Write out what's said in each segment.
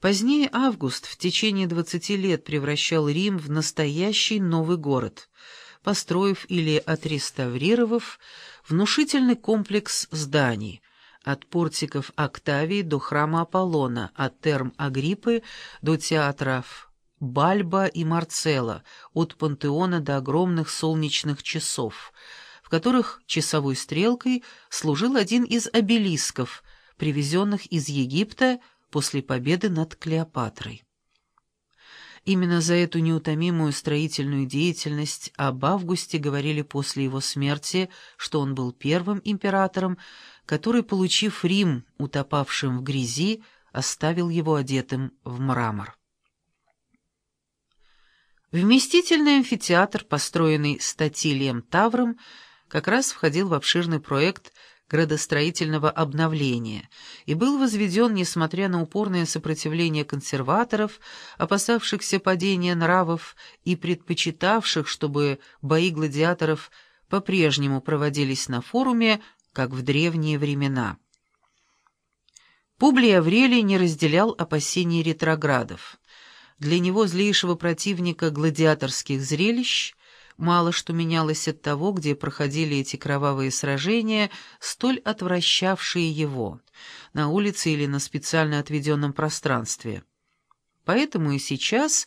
Позднее Август в течение двадцати лет превращал Рим в настоящий новый город, построив или отреставрировав внушительный комплекс зданий, от портиков Октавии до храма Аполлона, от терм Агриппы до театров Бальба и Марцелла, от пантеона до огромных солнечных часов, в которых часовой стрелкой служил один из обелисков, привезенных из Египта после победы над Клеопатрой. Именно за эту неутомимую строительную деятельность об Августе говорили после его смерти, что он был первым императором, который, получив Рим, утопавшим в грязи, оставил его одетым в мрамор. Вместительный амфитеатр, построенный Статилием Тавром, как раз входил в обширный проект градостроительного обновления и был возведен, несмотря на упорное сопротивление консерваторов, опасавшихся падения нравов и предпочитавших, чтобы бои гладиаторов по-прежнему проводились на форуме, как в древние времена. Публий Аврелий не разделял опасений ретроградов. Для него, злейшего противника гладиаторских зрелищ, Мало что менялось от того, где проходили эти кровавые сражения, столь отвращавшие его, на улице или на специально отведенном пространстве. Поэтому и сейчас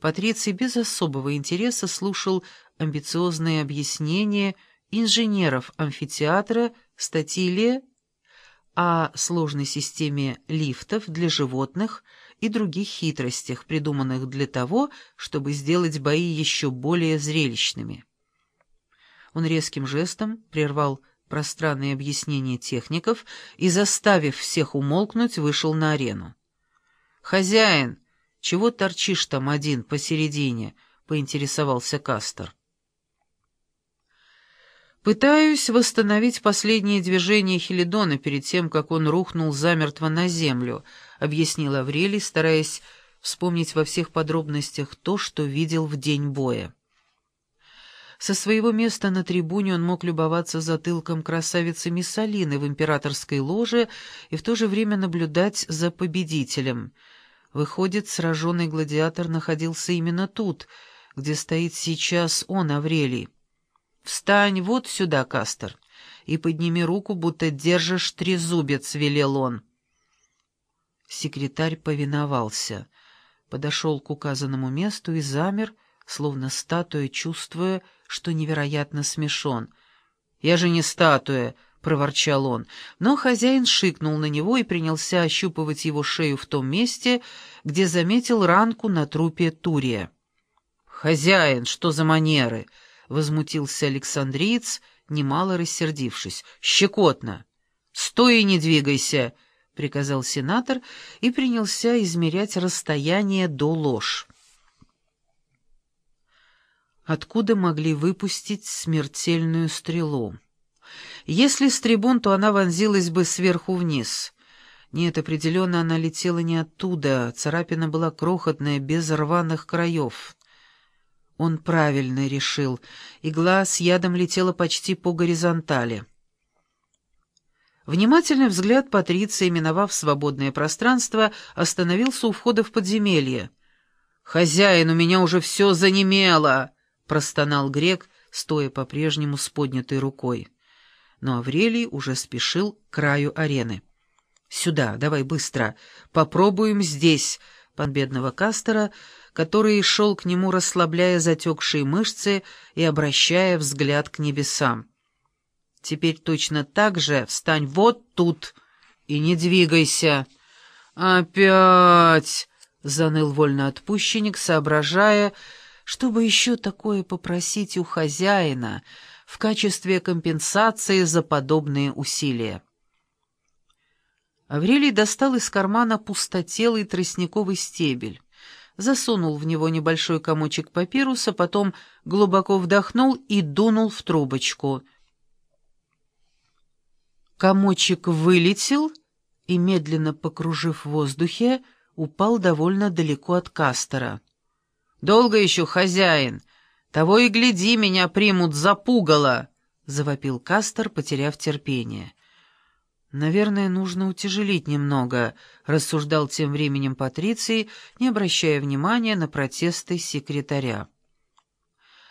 Патриций без особого интереса слушал амбициозные объяснения инженеров амфитеатра Статилия о сложной системе лифтов для животных и других хитростях, придуманных для того, чтобы сделать бои еще более зрелищными. Он резким жестом прервал пространные объяснения техников и, заставив всех умолкнуть, вышел на арену. «Хозяин, чего торчишь там один посередине?» — поинтересовался Кастер. Пытаюсь восстановить последние движения Хелидона перед тем, как он рухнул замертво на землю, — объяснил Аврелий, стараясь вспомнить во всех подробностях то, что видел в день боя. Со своего места на трибуне он мог любоваться затылком красавицы Миссалины в императорской ложе и в то же время наблюдать за победителем. Выходит, сраженный гладиатор находился именно тут, где стоит сейчас он, Аврелий. «Встань вот сюда, Кастер, и подними руку, будто держишь трезубец», — велел он. Секретарь повиновался, подошел к указанному месту и замер, словно статуя, чувствуя, что невероятно смешон. «Я же не статуя!» — проворчал он, но хозяин шикнул на него и принялся ощупывать его шею в том месте, где заметил ранку на трупе Турия. «Хозяин, что за манеры!» Возмутился Александриец, немало рассердившись. «Щекотно! Стой и не двигайся!» — приказал сенатор и принялся измерять расстояние до ложь. Откуда могли выпустить смертельную стрелу? Если с трибун, то она вонзилась бы сверху вниз. Нет, определенно она летела не оттуда, царапина была крохотная, без рваных краев. Он правильно решил. Игла с ядом летела почти по горизонтали. Внимательный взгляд Патриции, миновав свободное пространство, остановился у входа в подземелье. «Хозяин, у меня уже все занемело!» — простонал грек, стоя по-прежнему с поднятой рукой. Но Аврелий уже спешил к краю арены. «Сюда, давай быстро. Попробуем здесь», — пан бедного Кастера — который шел к нему, расслабляя затекшие мышцы и обращая взгляд к небесам. «Теперь точно так же встань вот тут и не двигайся». «Опять!» — заныл вольноотпущенник, соображая, чтобы еще такое попросить у хозяина в качестве компенсации за подобные усилия. Аврелий достал из кармана пустотелый тростниковый стебель засунул в него небольшой комочек папируса, потом глубоко вдохнул и дунул в трубочку. Комочек вылетел и, медленно покружив в воздухе, упал довольно далеко от Кастера. «Долго еще, хозяин? Того и гляди, меня примут за пугало!» — завопил Кастер, потеряв терпение. «Наверное, нужно утяжелить немного», — рассуждал тем временем Патриций, не обращая внимания на протесты секретаря.